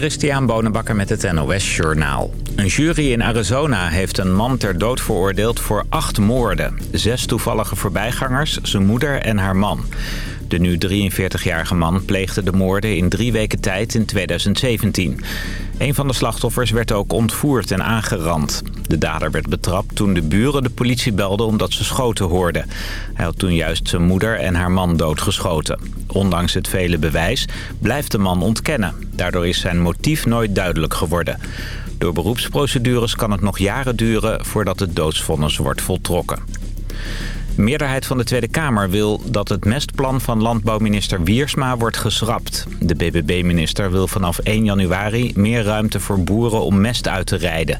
Christian Bonenbakker met het NOS Journaal. Een jury in Arizona heeft een man ter dood veroordeeld voor acht moorden. Zes toevallige voorbijgangers, zijn moeder en haar man. De nu 43-jarige man pleegde de moorden in drie weken tijd in 2017. Een van de slachtoffers werd ook ontvoerd en aangerand. De dader werd betrapt toen de buren de politie belden omdat ze schoten hoorden. Hij had toen juist zijn moeder en haar man doodgeschoten. Ondanks het vele bewijs blijft de man ontkennen. Daardoor is zijn motief nooit duidelijk geworden. Door beroepsprocedures kan het nog jaren duren voordat het doodsvonnis wordt voltrokken. De meerderheid van de Tweede Kamer wil dat het mestplan van landbouwminister Wiersma wordt geschrapt. De BBB-minister wil vanaf 1 januari meer ruimte voor boeren om mest uit te rijden.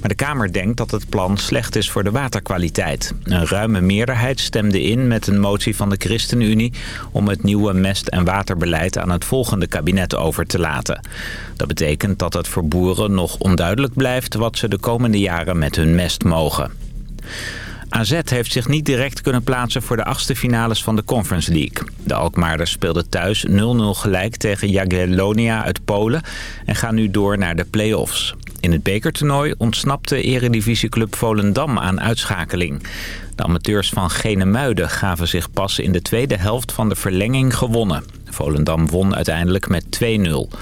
Maar de Kamer denkt dat het plan slecht is voor de waterkwaliteit. Een ruime meerderheid stemde in met een motie van de ChristenUnie... om het nieuwe mest- en waterbeleid aan het volgende kabinet over te laten. Dat betekent dat het voor boeren nog onduidelijk blijft... wat ze de komende jaren met hun mest mogen. AZ heeft zich niet direct kunnen plaatsen voor de achtste finales van de Conference League. De Alkmaarders speelden thuis 0-0 gelijk tegen Jagiellonia uit Polen en gaan nu door naar de play-offs. In het bekertoernooi ontsnapte eredivisieclub Volendam aan uitschakeling. De amateurs van Genemuiden gaven zich pas in de tweede helft van de verlenging gewonnen. Volendam won uiteindelijk met 2-0.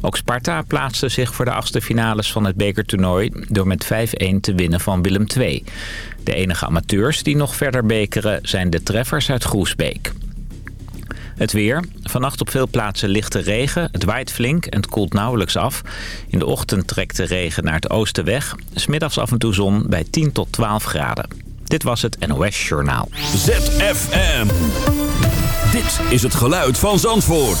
Ook Sparta plaatste zich voor de achtste finales van het bekertoernooi... door met 5-1 te winnen van Willem II. De enige amateurs die nog verder bekeren zijn de treffers uit Groesbeek. Het weer. Vannacht op veel plaatsen lichte regen. Het waait flink en het koelt nauwelijks af. In de ochtend trekt de regen naar het oosten weg. Smiddags af en toe zon bij 10 tot 12 graden. Dit was het NOS Journaal. ZFM. Dit is het geluid van Zandvoort.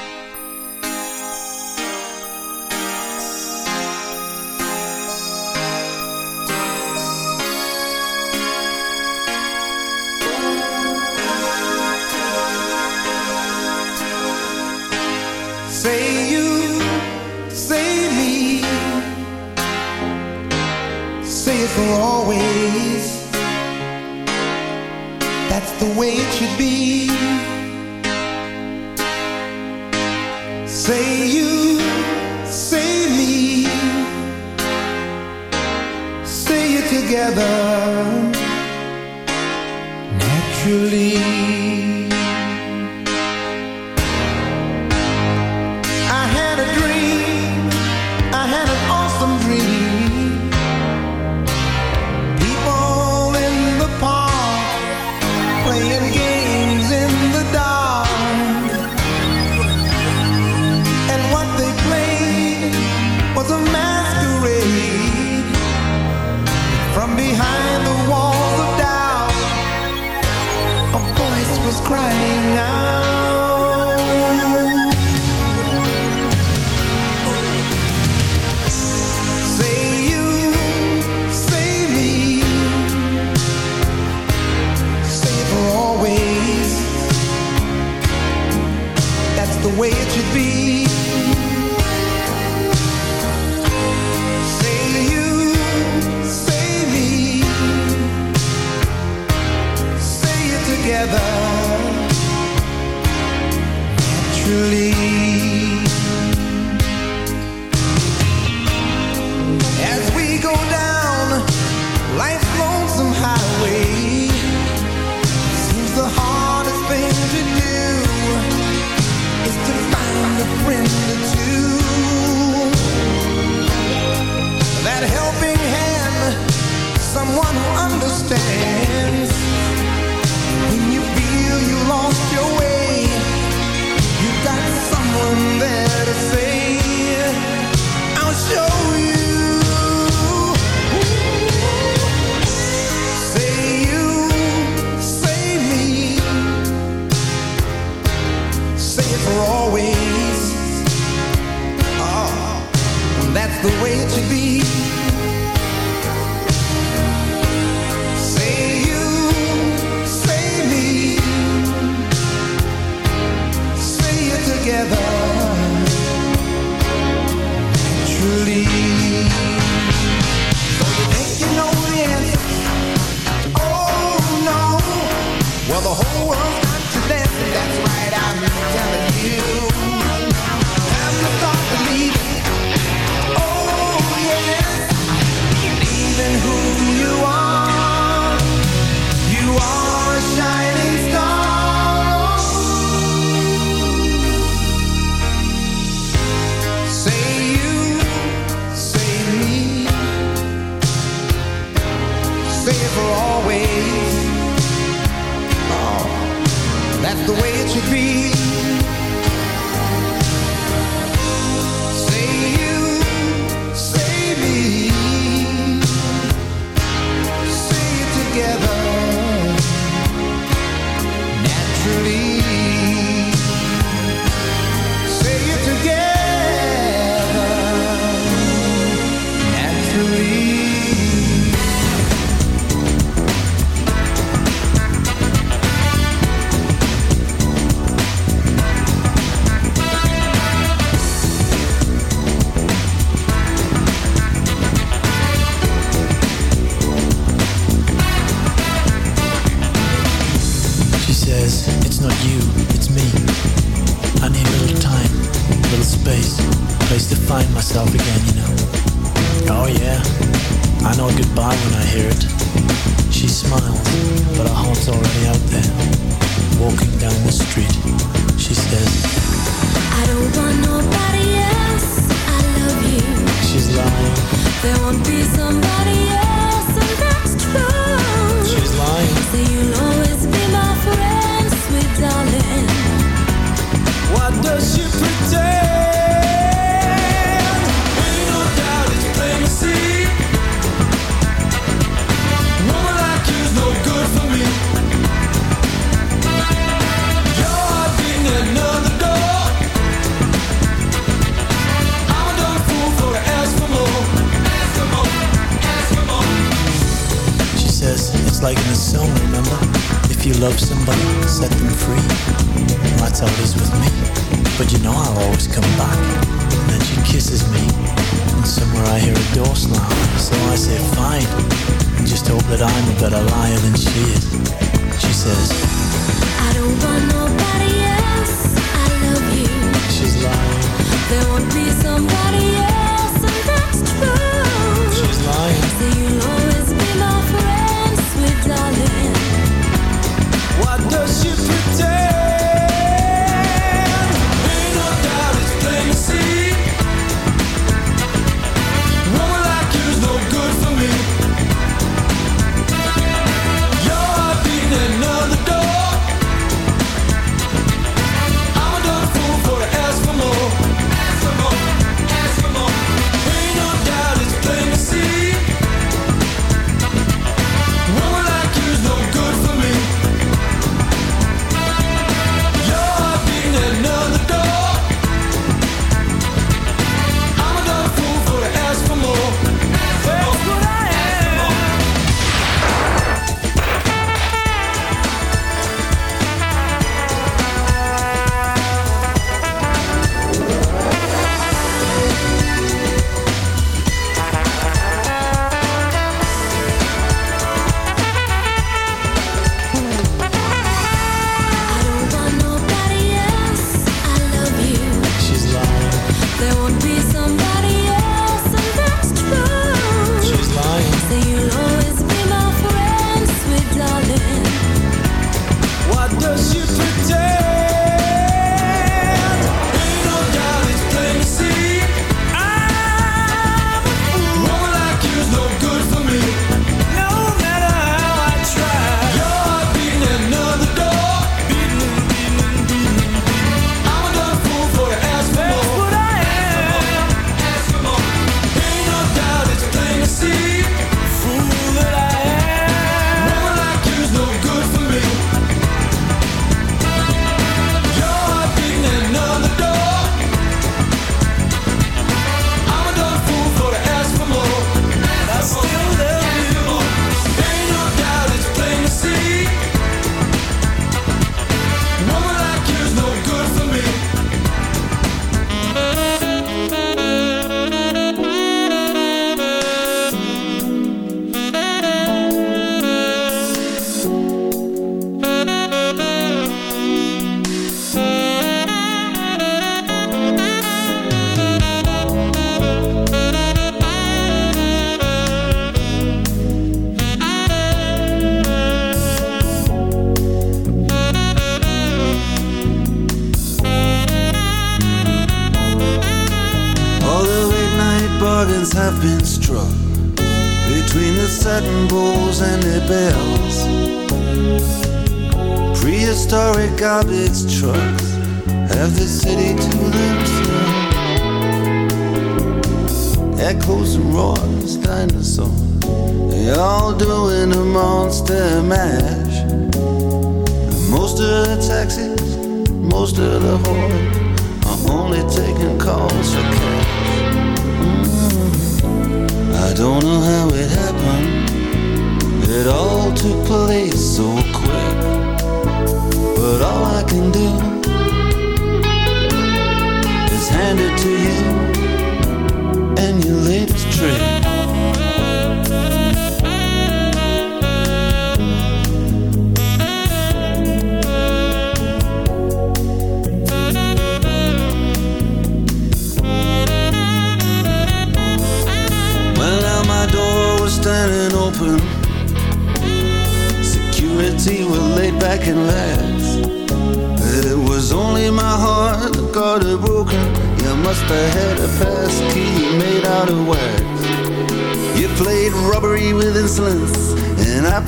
Together naturally. As we go down life's lonesome highway, seems the hardest thing to do is to find a friend or two. That helping hand, someone who understands there to say says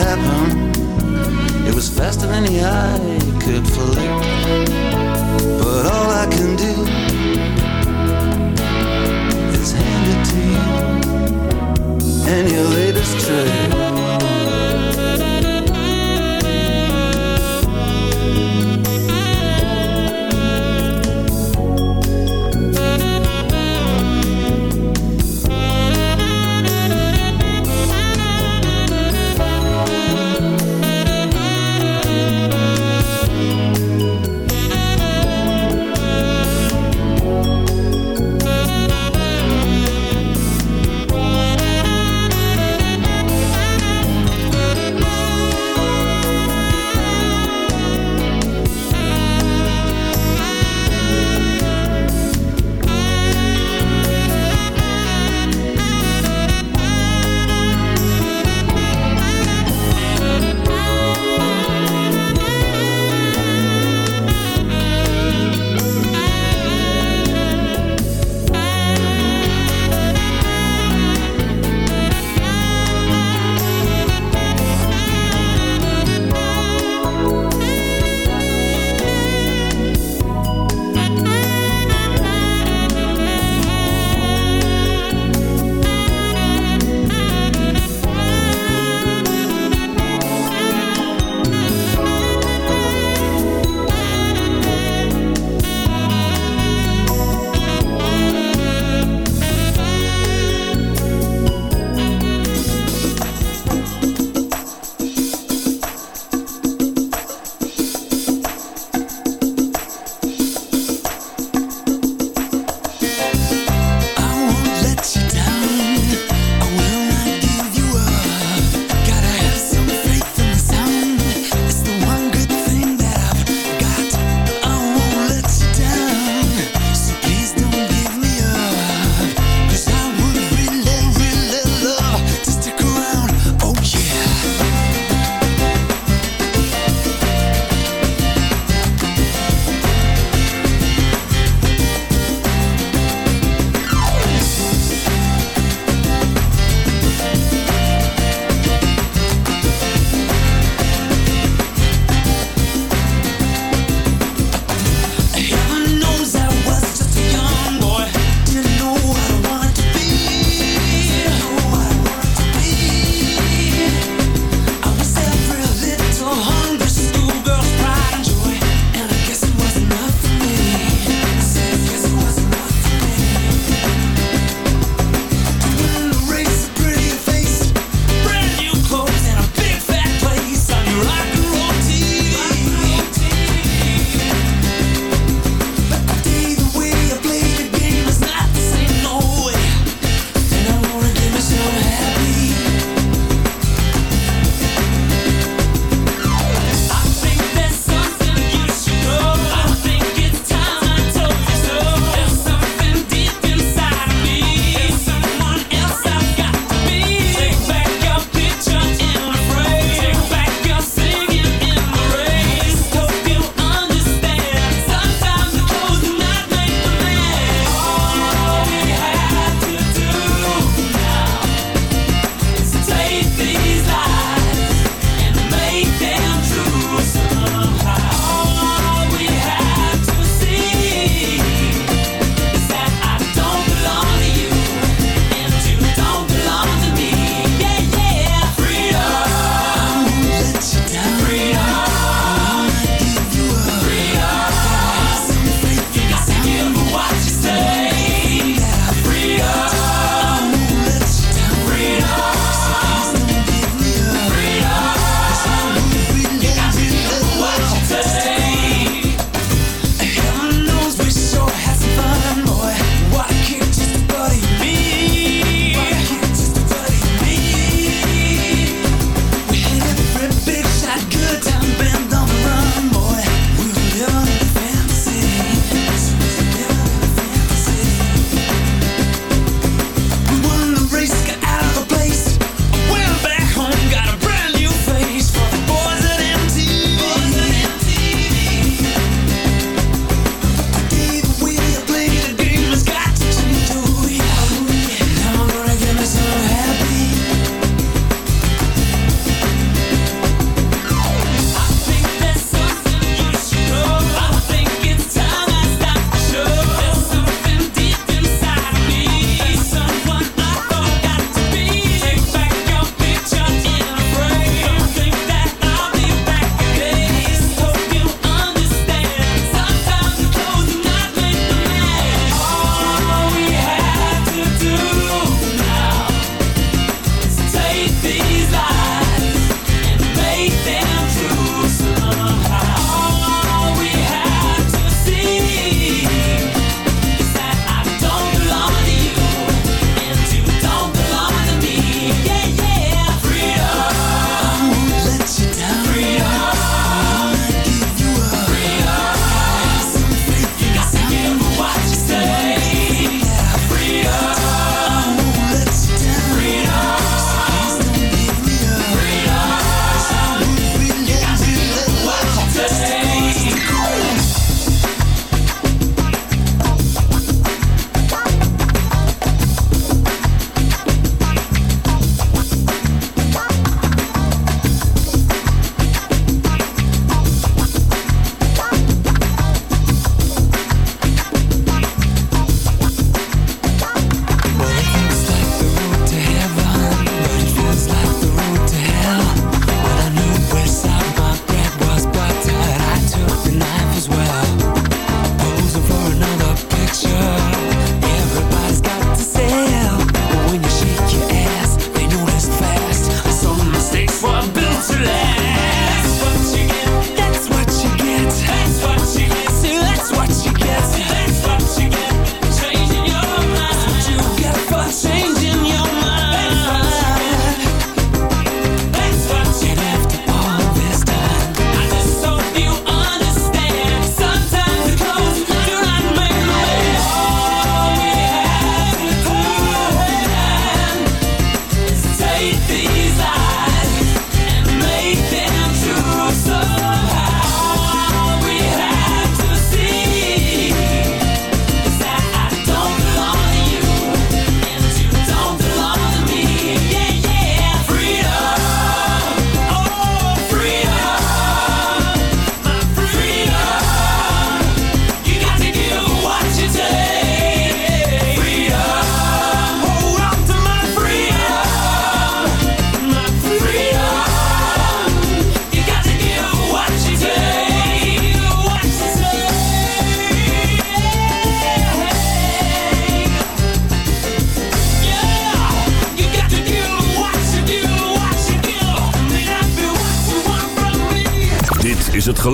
it. It was faster than the eye could flick. But all I can do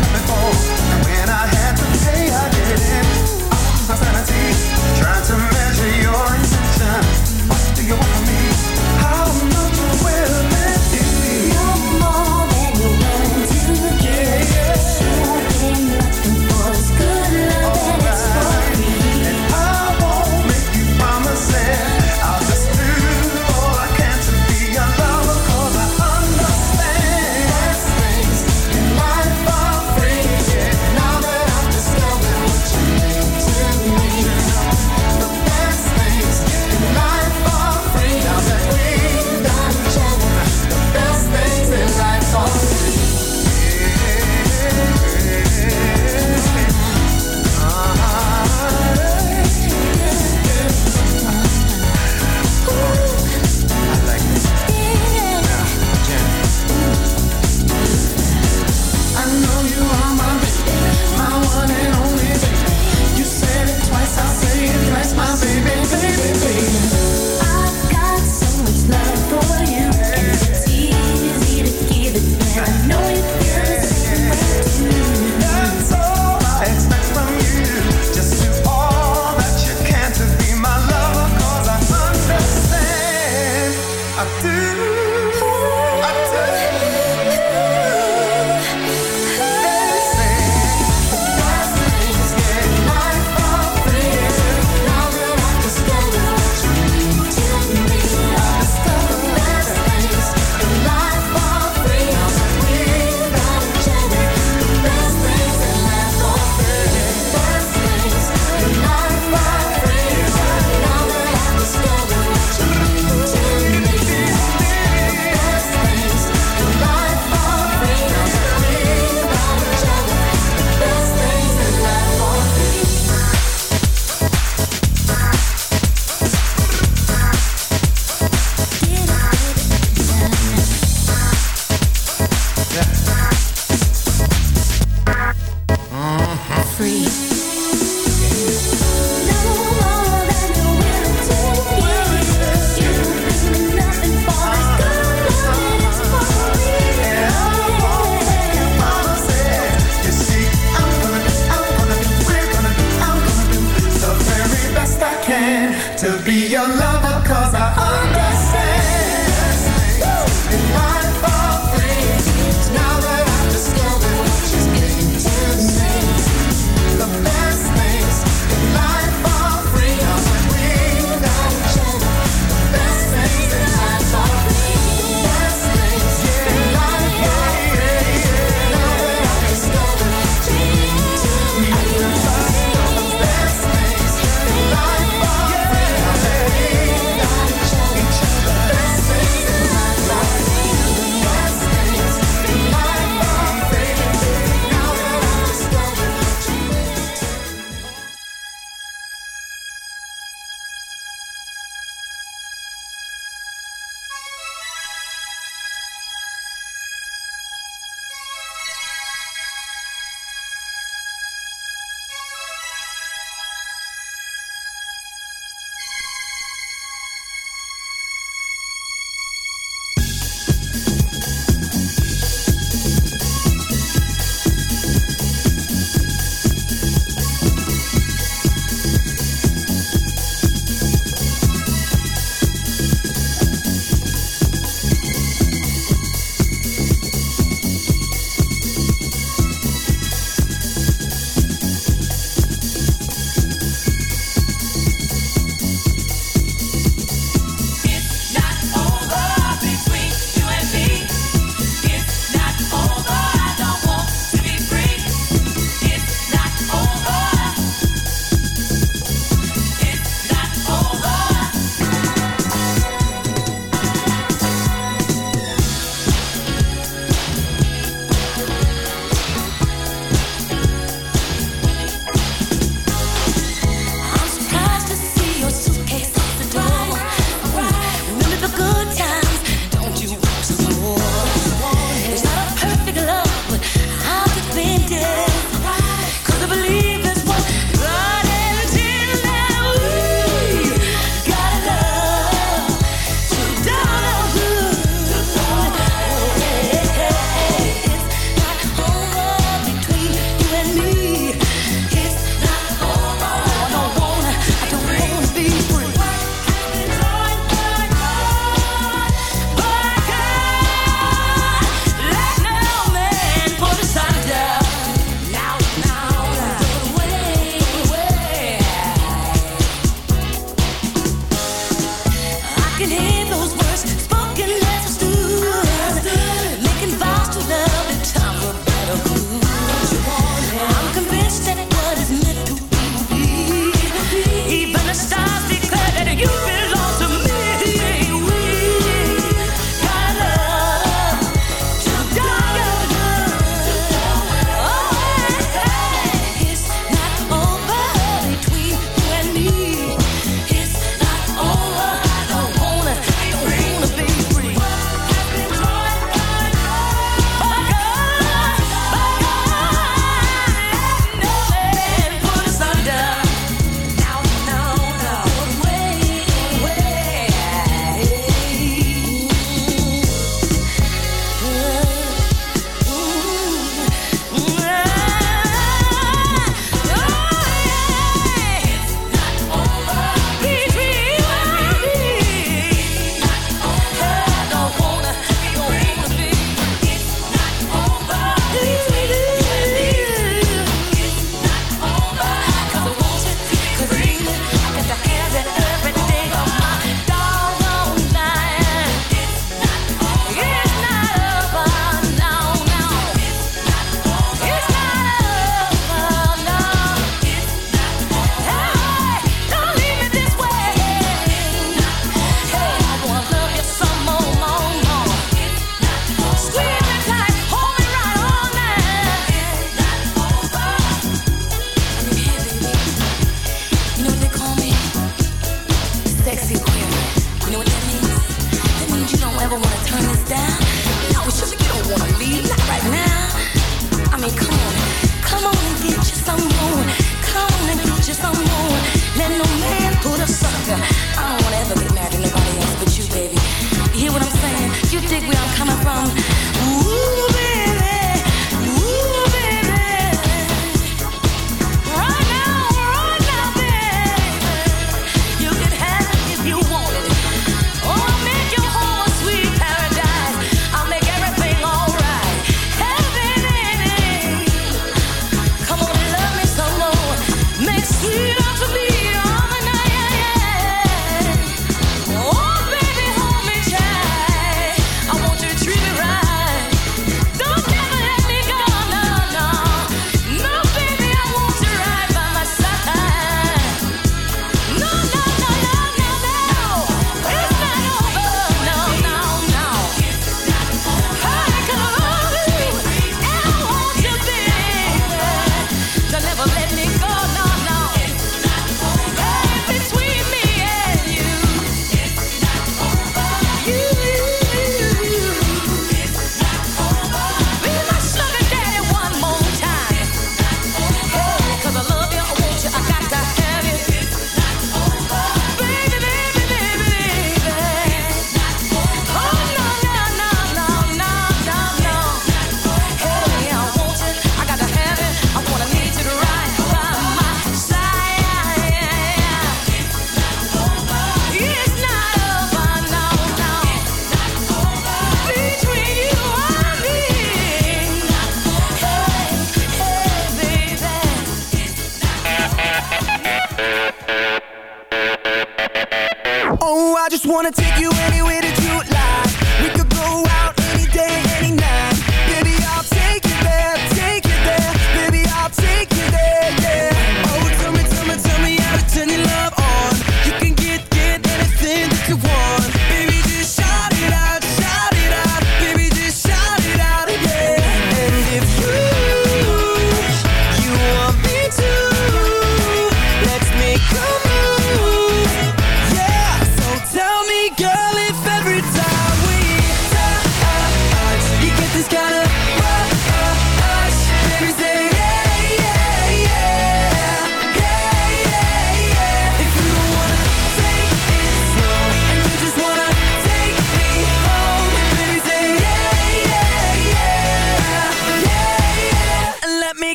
when I had to I did my sanity, trying to measure your.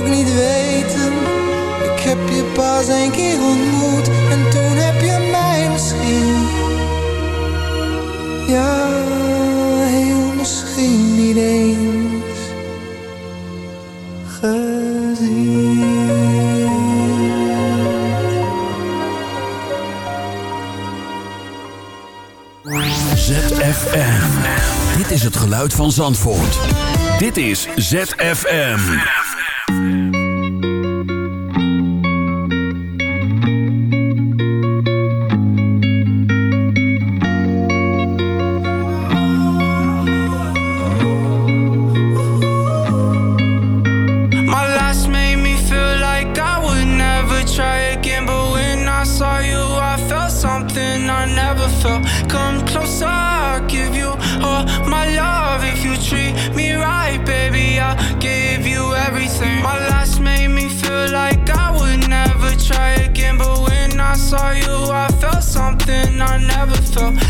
ook niet weten. Ik heb je pas een keer ontmoet en toen heb je mij misschien. Ja, heel misschien niet eens ZFM. Dit is het geluid van Zandvoort. Dit is ZFM. Felt.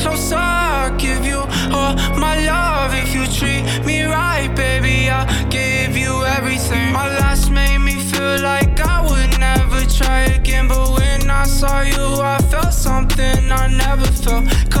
I never felt.